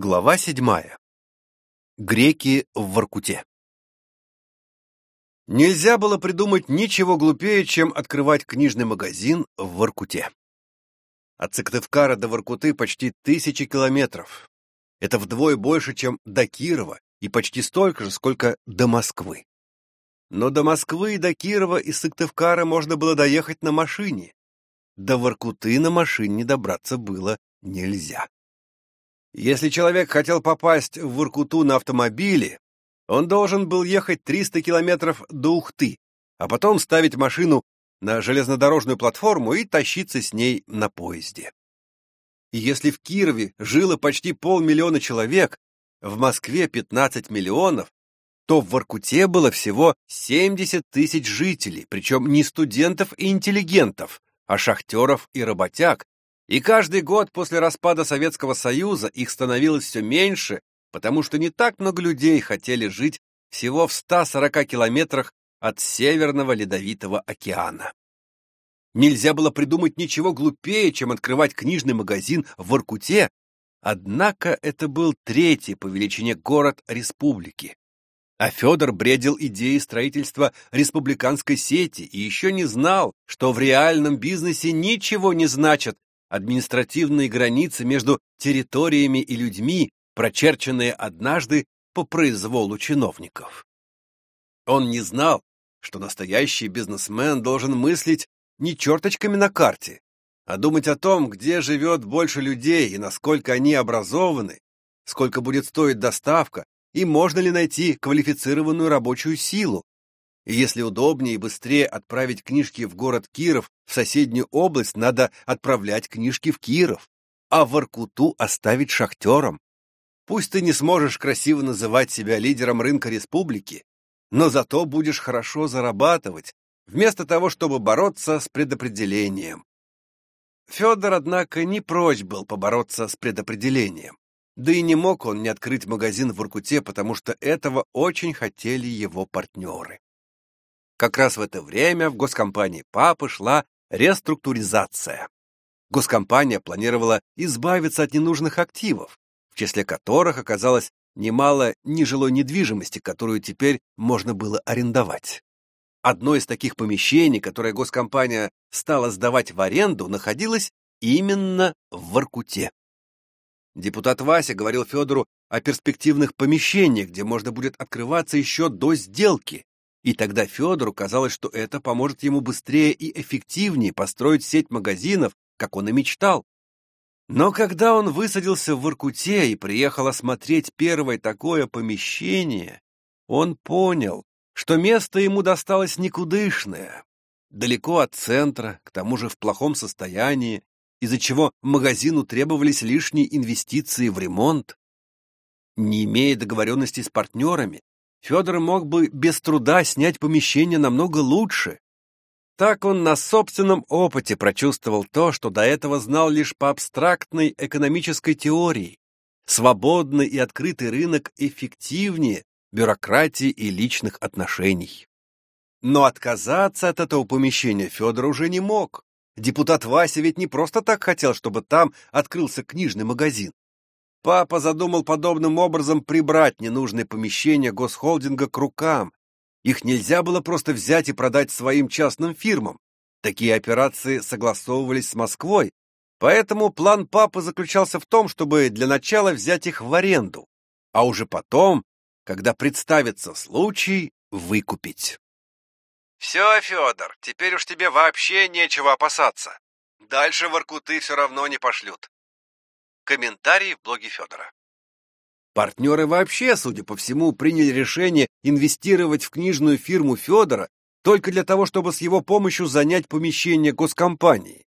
Глава седьмая. Греки в Воркуте. Нельзя было придумать ничего глупее, чем открывать книжный магазин в Воркуте. От Сыктывкара до Воркуты почти тысячи километров. Это вдвое больше, чем до Кирова, и почти столько же, сколько до Москвы. Но до Москвы и до Кирова и Сыктывкара можно было доехать на машине. До Воркуты на машине добраться было нельзя. Если человек хотел попасть в Воркуту на автомобиле, он должен был ехать 300 километров до Ухты, а потом ставить машину на железнодорожную платформу и тащиться с ней на поезде. И если в Кирове жило почти полмиллиона человек, в Москве 15 миллионов, то в Воркуте было всего 70 тысяч жителей, причем не студентов и интеллигентов, а шахтеров и работяг, и каждый год после распада Советского Союза их становилось все меньше, потому что не так много людей хотели жить всего в 140 километрах от Северного Ледовитого океана. Нельзя было придумать ничего глупее, чем открывать книжный магазин в Воркуте, однако это был третий по величине город республики. А Федор бредил идеей строительства республиканской сети и еще не знал, что в реальном бизнесе ничего не значат административные границы между территориями и людьми, прочерченные однажды по произволу чиновников. Он не знал, что настоящий бизнесмен должен мыслить не черточками на карте, а думать о том, где живет больше людей и насколько они образованы, сколько будет стоить доставка и можно ли найти квалифицированную рабочую силу, и если удобнее и быстрее отправить книжки в город Киров, в соседнюю область надо отправлять книжки в Киров, а в Воркуту оставить шахтерам. Пусть ты не сможешь красиво называть себя лидером рынка республики, но зато будешь хорошо зарабатывать, вместо того, чтобы бороться с предопределением. Федор, однако, не прочь был побороться с предопределением. Да и не мог он не открыть магазин в Воркуте, потому что этого очень хотели его партнеры. Как раз в это время в госкомпании папы шла реструктуризация. Госкомпания планировала избавиться от ненужных активов, в числе которых оказалось немало нежилой недвижимости, которую теперь можно было арендовать. Одно из таких помещений, которое госкомпания стала сдавать в аренду, находилось именно в Воркуте. Депутат Вася говорил Федору о перспективных помещениях, где можно будет открываться еще до сделки, и тогда Федору казалось, что это поможет ему быстрее и эффективнее построить сеть магазинов, как он и мечтал. Но когда он высадился в Воркуте и приехал осмотреть первое такое помещение, он понял, что место ему досталось никудышное, далеко от центра, к тому же в плохом состоянии, из-за чего магазину требовались лишние инвестиции в ремонт. Не имея договоренности с партнерами, Федор мог бы без труда снять помещение намного лучше. Так он на собственном опыте прочувствовал то, что до этого знал лишь по абстрактной экономической теории. Свободный и открытый рынок эффективнее бюрократии и личных отношений. Но отказаться от этого помещения Федор уже не мог. Депутат Вася ведь не просто так хотел, чтобы там открылся книжный магазин. Папа задумал подобным образом прибрать ненужные помещения госхолдинга к рукам. Их нельзя было просто взять и продать своим частным фирмам. Такие операции согласовывались с Москвой, поэтому план папы заключался в том, чтобы для начала взять их в аренду, а уже потом, когда представится случай, выкупить. «Все, Федор, теперь уж тебе вообще нечего опасаться. Дальше в Иркуты все равно не пошлют. Комментарий в блоге Федора. Партнеры вообще, судя по всему, приняли решение инвестировать в книжную фирму Федора только для того, чтобы с его помощью занять помещение госкомпании.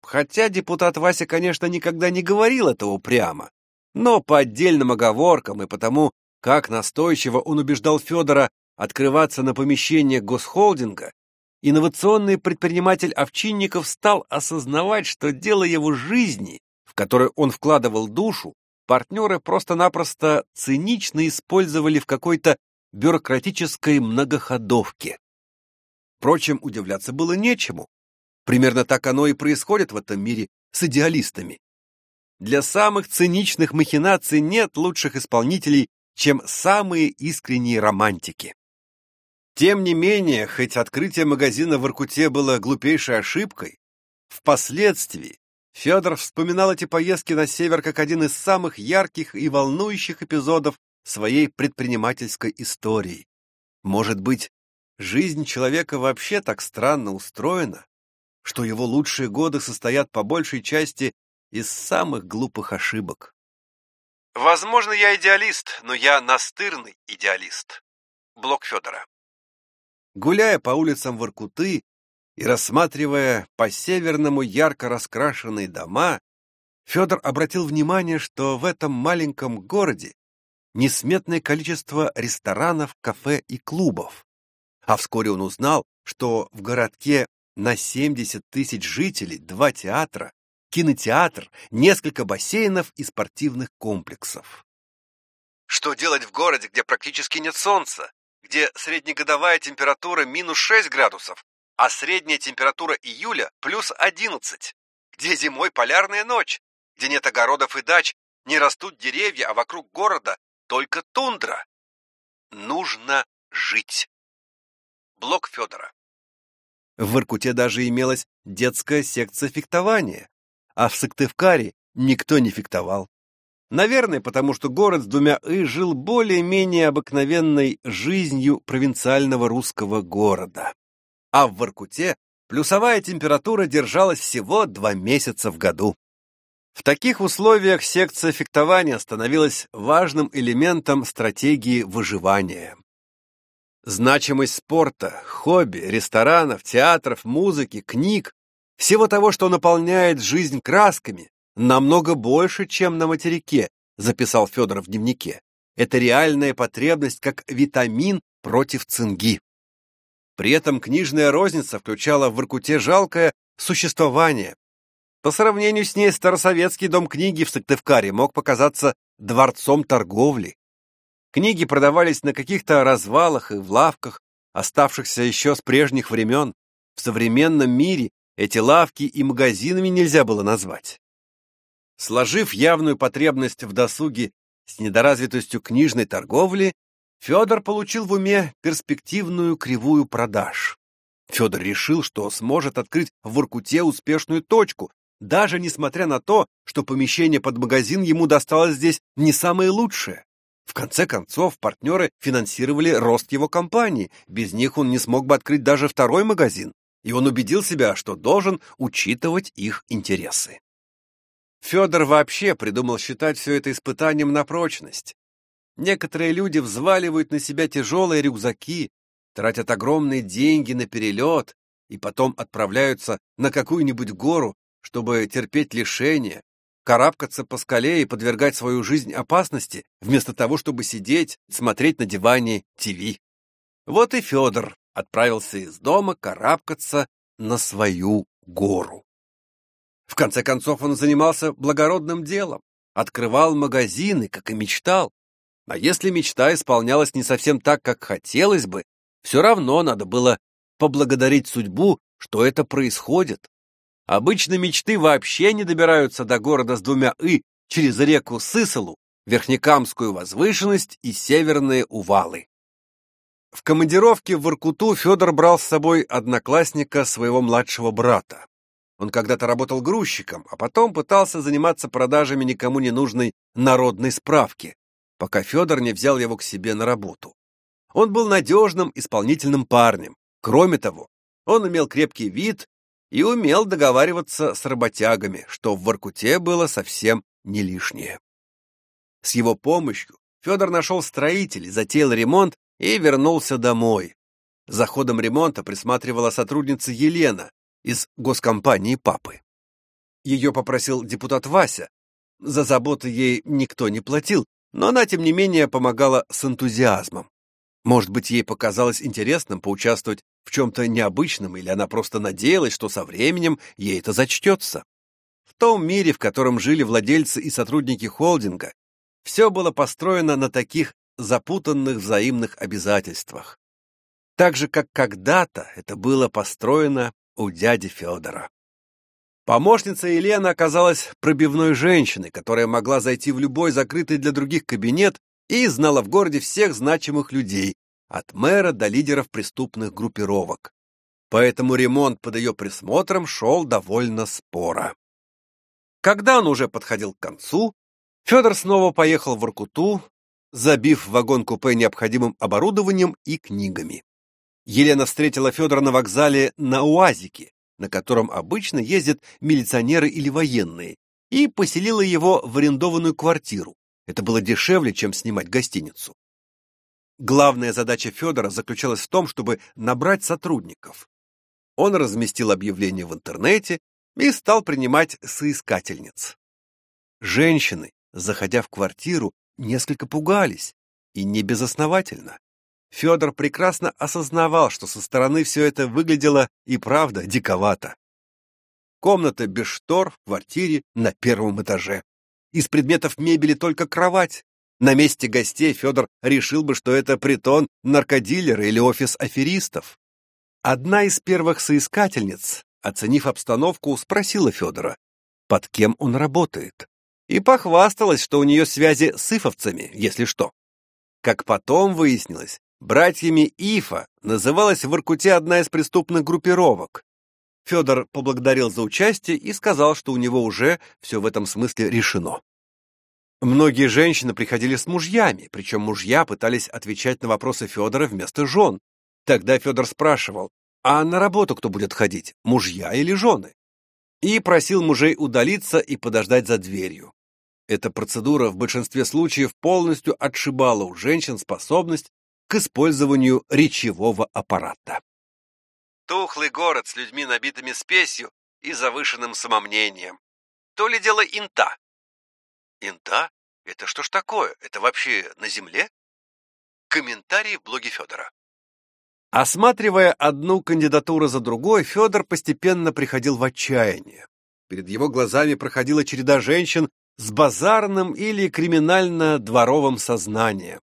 Хотя депутат Вася, конечно, никогда не говорил этого прямо, но по отдельным оговоркам и потому, как настойчиво он убеждал Федора открываться на помещение госхолдинга, инновационный предприниматель Овчинников стал осознавать, что дело его жизни которую он вкладывал душу, партнеры просто-напросто цинично использовали в какой-то бюрократической многоходовке. Впрочем, удивляться было нечему. Примерно так оно и происходит в этом мире с идеалистами. для самых циничных махинаций нет лучших исполнителей, чем самые искренние романтики. Тем не менее, хоть открытие магазина в Иркуте было глупейшей ошибкой, впоследствии Федор вспоминал эти поездки на север как один из самых ярких и волнующих эпизодов своей предпринимательской истории. Может быть, жизнь человека вообще так странно устроена, что его лучшие годы состоят по большей части из самых глупых ошибок. Возможно, я идеалист, но я настырный идеалист. Блок Федора. Гуляя по улицам Воркуты, и рассматривая по-северному ярко раскрашенные дома, Федор обратил внимание, что в этом маленьком городе несметное количество ресторанов, кафе и клубов. А вскоре он узнал, что в городке на 70 тысяч жителей два театра, кинотеатр, несколько бассейнов и спортивных комплексов. Что делать в городе, где практически нет солнца, где среднегодовая температура минус 6 градусов, а средняя температура июля плюс 11, где зимой полярная ночь, где нет огородов и дач, не растут деревья, а вокруг города только тундра. Нужно жить. Блок Федора. В Иркуте даже имелась детская секция фехтования, а в Сыктывкаре никто не фехтовал. Наверное, потому что город с двумя «и» жил более-менее обыкновенной жизнью провинциального русского города а в Воркуте плюсовая температура держалась всего два месяца в году. В таких условиях секция фехтования становилась важным элементом стратегии выживания. Значимость спорта, хобби, ресторанов, театров, музыки, книг, всего того, что наполняет жизнь красками, намного больше, чем на материке, записал Федор в дневнике. Это реальная потребность как витамин против цинги. При этом книжная розница включала в Иркуте жалкое существование. По сравнению с ней старосоветский дом книги в Сыктывкаре мог показаться дворцом торговли. Книги продавались на каких-то развалах и в лавках, оставшихся еще с прежних времен. В современном мире эти лавки и магазинами нельзя было назвать. Сложив явную потребность в досуге с недоразвитостью книжной торговли, Федор получил в уме перспективную кривую продаж. Федор решил, что сможет открыть в Иркуте успешную точку, даже несмотря на то, что помещение под магазин ему досталось здесь не самое лучшее. В конце концов, партнеры финансировали рост его компании, без них он не смог бы открыть даже второй магазин, и он убедил себя, что должен учитывать их интересы. Федор вообще придумал считать все это испытанием на прочность. Некоторые люди взваливают на себя тяжелые рюкзаки, тратят огромные деньги на перелет и потом отправляются на какую-нибудь гору, чтобы терпеть лишения, карабкаться по скале и подвергать свою жизнь опасности, вместо того, чтобы сидеть, смотреть на диване ТВ. Вот и Федор отправился из дома карабкаться на свою гору. В конце концов он занимался благородным делом, открывал магазины, как и мечтал, а если мечта исполнялась не совсем так, как хотелось бы, все равно надо было поблагодарить судьбу, что это происходит. Обычно мечты вообще не добираются до города с двумя «и» через реку Сысолу, Верхнекамскую возвышенность и Северные Увалы. В командировке в Иркуту Федор брал с собой одноклассника своего младшего брата. Он когда-то работал грузчиком, а потом пытался заниматься продажами никому не нужной народной справки пока Федор не взял его к себе на работу. Он был надежным, исполнительным парнем. Кроме того, он имел крепкий вид и умел договариваться с работягами, что в Воркуте было совсем не лишнее. С его помощью Федор нашел строителей, затеял ремонт и вернулся домой. За ходом ремонта присматривала сотрудница Елена из госкомпании папы. Ее попросил депутат Вася. За заботу ей никто не платил, но она, тем не менее, помогала с энтузиазмом. Может быть, ей показалось интересным поучаствовать в чем-то необычном, или она просто надеялась, что со временем ей это зачтется. В том мире, в котором жили владельцы и сотрудники холдинга, все было построено на таких запутанных взаимных обязательствах. Так же, как когда-то это было построено у дяди Федора. Помощница Елена оказалась пробивной женщиной, которая могла зайти в любой закрытый для других кабинет и знала в городе всех значимых людей, от мэра до лидеров преступных группировок. Поэтому ремонт под ее присмотром шел довольно споро. Когда он уже подходил к концу, Федор снова поехал в Иркуту, забив вагон-купе необходимым оборудованием и книгами. Елена встретила Федора на вокзале на УАЗике, на котором обычно ездят милиционеры или военные, и поселила его в арендованную квартиру. Это было дешевле, чем снимать гостиницу. Главная задача Федора заключалась в том, чтобы набрать сотрудников. Он разместил объявление в интернете и стал принимать соискательниц. Женщины, заходя в квартиру, несколько пугались, и не безосновательно. Федор прекрасно осознавал, что со стороны все это выглядело и правда диковато. Комната без штор в квартире на первом этаже. Из предметов мебели только кровать. На месте гостей Федор решил бы, что это притон наркодилера или офис аферистов. Одна из первых соискательниц, оценив обстановку, спросила Федора, под кем он работает, и похвасталась, что у нее связи с ифовцами, если что. Как потом выяснилось, братьями Ифа называлась в Иркуте одна из преступных группировок. Федор поблагодарил за участие и сказал, что у него уже все в этом смысле решено. Многие женщины приходили с мужьями, причем мужья пытались отвечать на вопросы Федора вместо жен, Тогда Федор спрашивал, а на работу кто будет ходить, мужья или жены? И просил мужей удалиться и подождать за дверью. Эта процедура в большинстве случаев полностью отшибала у женщин способность к использованию речевого аппарата. Тухлый город с людьми, набитыми спесью и завышенным самомнением. То ли дело инта. Инта? Это что ж такое? Это вообще на земле? Комментарий в блоге Федора. Осматривая одну кандидатуру за другой, Федор постепенно приходил в отчаяние. Перед его глазами проходила череда женщин с базарным или криминально-дворовым сознанием.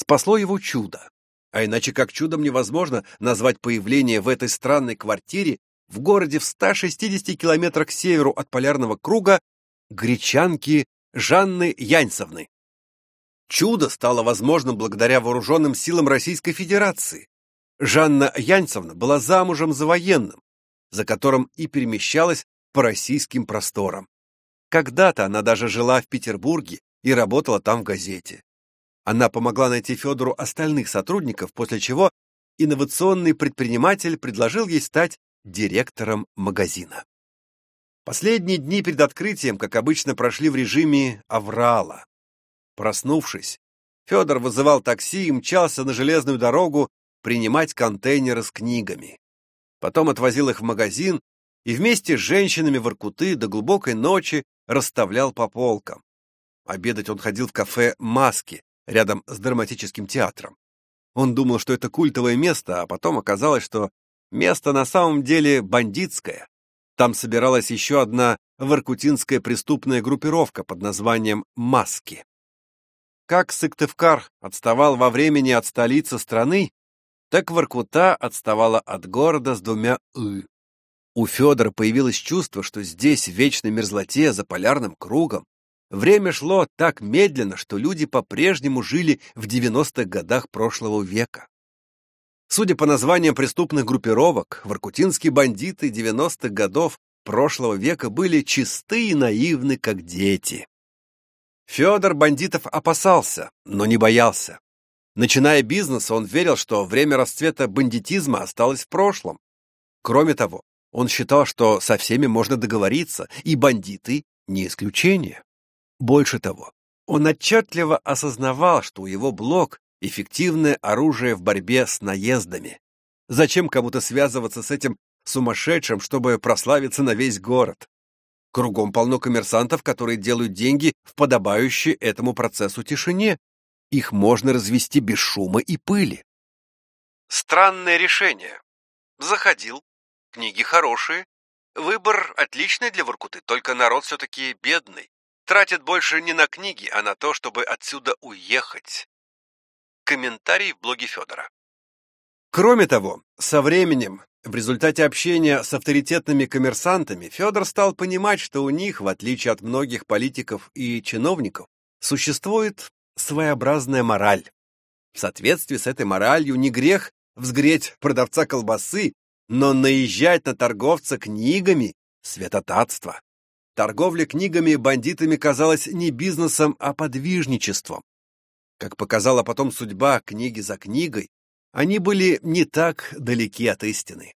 Спасло его чудо. А иначе как чудом невозможно назвать появление в этой странной квартире в городе в 160 километрах к северу от полярного круга гречанки Жанны Яньцевны. Чудо стало возможным благодаря вооруженным силам Российской Федерации, Жанна Янцевна была замужем за военным, за которым и перемещалась по российским просторам. Когда-то она даже жила в Петербурге и работала там в газете. Она помогла найти Федору остальных сотрудников, после чего инновационный предприниматель предложил ей стать директором магазина. Последние дни перед открытием, как обычно, прошли в режиме аврала. Проснувшись, Федор вызывал такси и мчался на железную дорогу принимать контейнеры с книгами. Потом отвозил их в магазин и вместе с женщинами в Иркуты до глубокой ночи расставлял по полкам. Обедать он ходил в кафе «Маски» рядом с драматическим театром. Он думал, что это культовое место, а потом оказалось, что место на самом деле бандитское. Там собиралась еще одна воркутинская преступная группировка под названием «Маски». Как Сыктывкар отставал во времени от столицы страны, так Воркута отставала от города с двумя «ы». У Федора появилось чувство, что здесь, в вечной мерзлоте, за полярным кругом, время шло так медленно, что люди по-прежнему жили в 90-х годах прошлого века. Судя по названиям преступных группировок, воркутинские бандиты 90-х годов прошлого века были чисты и наивны, как дети. Федор бандитов опасался, но не боялся. Начиная бизнес, он верил, что время расцвета бандитизма осталось в прошлом. Кроме того, он считал, что со всеми можно договориться, и бандиты не исключение. Больше того, он отчетливо осознавал, что у его блок — эффективное оружие в борьбе с наездами. Зачем кому-то связываться с этим сумасшедшим, чтобы прославиться на весь город? Кругом полно коммерсантов, которые делают деньги в подобающей этому процессу тишине, их можно развести без шума и пыли. Странное решение. Заходил. Книги хорошие. Выбор отличный для Воркуты, только народ все-таки бедный. Тратит больше не на книги, а на то, чтобы отсюда уехать. Комментарий в блоге Федора. Кроме того, со временем В результате общения с авторитетными коммерсантами Федор стал понимать, что у них, в отличие от многих политиков и чиновников, существует своеобразная мораль. В соответствии с этой моралью не грех взгреть продавца колбасы, но наезжать на торговца книгами — святотатство. Торговля книгами бандитами казалась не бизнесом, а подвижничеством. Как показала потом судьба книги за книгой, они были не так далеки от истины.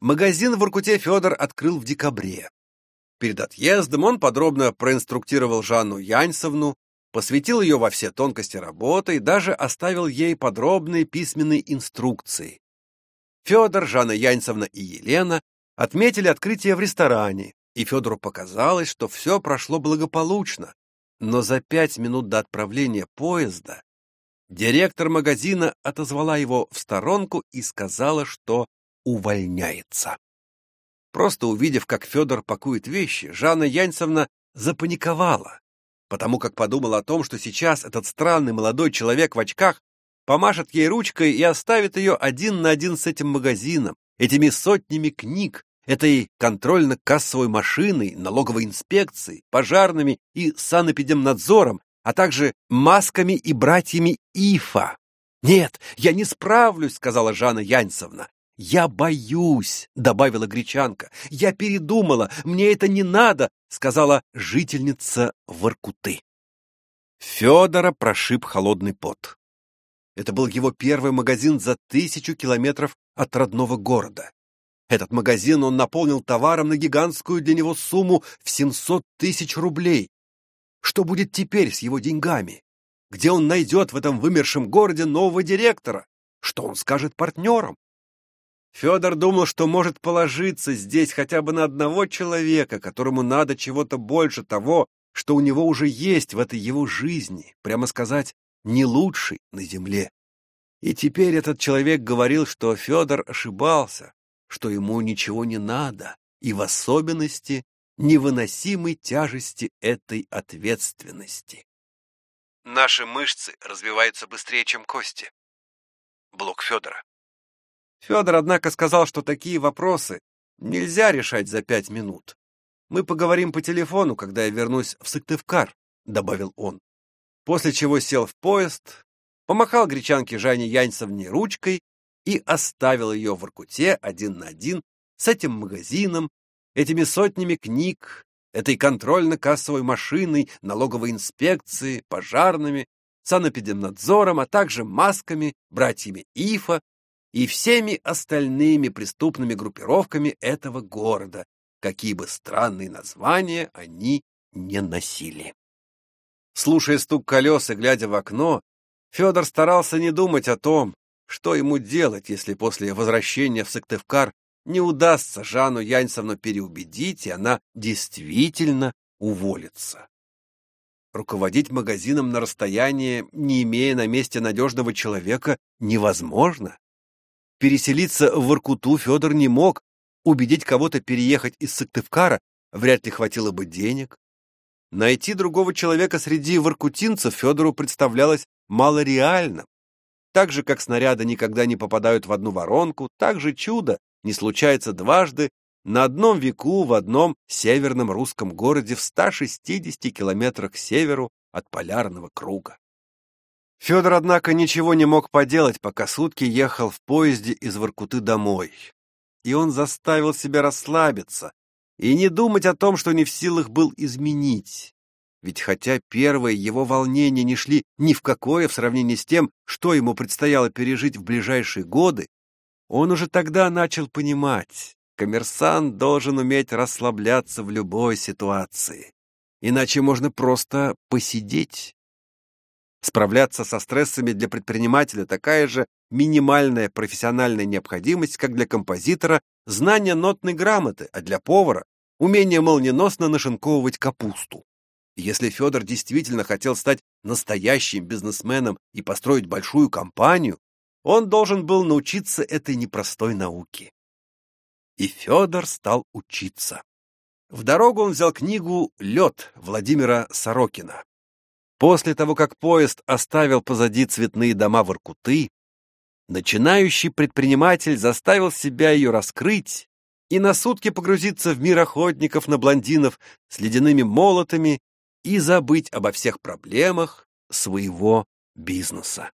Магазин в Иркуте Федор открыл в декабре. Перед отъездом он подробно проинструктировал Жанну Яньсовну, посвятил ее во все тонкости работы и даже оставил ей подробные письменные инструкции. Федор, Жанна Яньсовна и Елена отметили открытие в ресторане, и Федору показалось, что все прошло благополучно. Но за пять минут до отправления поезда директор магазина отозвала его в сторонку и сказала, что увольняется. Просто увидев, как Федор пакует вещи, Жанна Яньцевна запаниковала, потому как подумала о том, что сейчас этот странный молодой человек в очках помашет ей ручкой и оставит ее один на один с этим магазином, этими сотнями книг, этой контрольно-кассовой машиной, налоговой инспекцией, пожарными и санэпидемнадзором, а также масками и братьями ИФА. «Нет, я не справлюсь», — сказала Жанна Яньцевна. «Я боюсь», — добавила гречанка. «Я передумала, мне это не надо», — сказала жительница Воркуты. Федора прошиб холодный пот. Это был его первый магазин за тысячу километров от родного города. Этот магазин он наполнил товаром на гигантскую для него сумму в 700 тысяч рублей. Что будет теперь с его деньгами? Где он найдет в этом вымершем городе нового директора? Что он скажет партнерам? Федор думал, что может положиться здесь хотя бы на одного человека, которому надо чего-то больше того, что у него уже есть в этой его жизни, прямо сказать, не лучший на земле. И теперь этот человек говорил, что Федор ошибался, что ему ничего не надо, и в особенности невыносимой тяжести этой ответственности. Наши мышцы развиваются быстрее, чем кости. Блок Федора. Федор, однако, сказал, что такие вопросы нельзя решать за пять минут. Мы поговорим по телефону, когда я вернусь в Сыктывкар, добавил он. После чего сел в поезд, помахал гречанке Жанне Яньцевне ручкой и оставил ее в Иркуте один на один с этим магазином, этими сотнями книг, этой контрольно-кассовой машиной, налоговой инспекцией, пожарными, санэпидемнадзором, а также масками, братьями Ифа и всеми остальными преступными группировками этого города, какие бы странные названия они не носили. Слушая стук колес и глядя в окно, Федор старался не думать о том, что ему делать, если после возвращения в Сыктывкар не удастся Жанну Яньцевну переубедить, и она действительно уволится. Руководить магазином на расстоянии, не имея на месте надежного человека, невозможно. Переселиться в Воркуту Федор не мог, убедить кого-то переехать из Сыктывкара вряд ли хватило бы денег. Найти другого человека среди воркутинцев Федору представлялось малореальным. Так же, как снаряды никогда не попадают в одну воронку, так же чудо не случается дважды на одном веку в одном северном русском городе в 160 километрах к северу от полярного круга. Федор, однако, ничего не мог поделать, пока сутки ехал в поезде из Воркуты домой. И он заставил себя расслабиться и не думать о том, что не в силах был изменить. Ведь хотя первые его волнения не шли ни в какое в сравнении с тем, что ему предстояло пережить в ближайшие годы, он уже тогда начал понимать, коммерсант должен уметь расслабляться в любой ситуации. Иначе можно просто посидеть. Справляться со стрессами для предпринимателя такая же минимальная профессиональная необходимость, как для композитора знание нотной грамоты, а для повара умение молниеносно нашинковывать капусту. Если Федор действительно хотел стать настоящим бизнесменом и построить большую компанию, он должен был научиться этой непростой науке. И Федор стал учиться. В дорогу он взял книгу «Лед» Владимира Сорокина. После того, как поезд оставил позади цветные дома Воркуты, Начинающий предприниматель заставил себя ее раскрыть и на сутки погрузиться в мир охотников на блондинов с ледяными молотами и забыть обо всех проблемах своего бизнеса.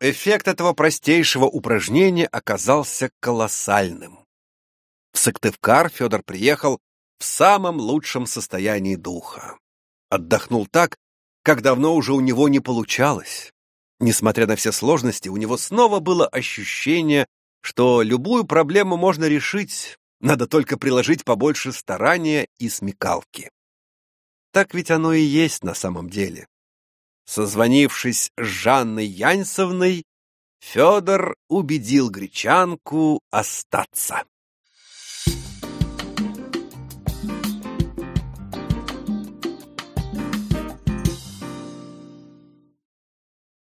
Эффект этого простейшего упражнения оказался колоссальным. В Сыктывкар Федор приехал в самом лучшем состоянии духа. Отдохнул так, как давно уже у него не получалось. Несмотря на все сложности, у него снова было ощущение, что любую проблему можно решить, надо только приложить побольше старания и смекалки. Так ведь оно и есть на самом деле. Созвонившись с Жанной Яньсовной, Федор убедил гречанку остаться.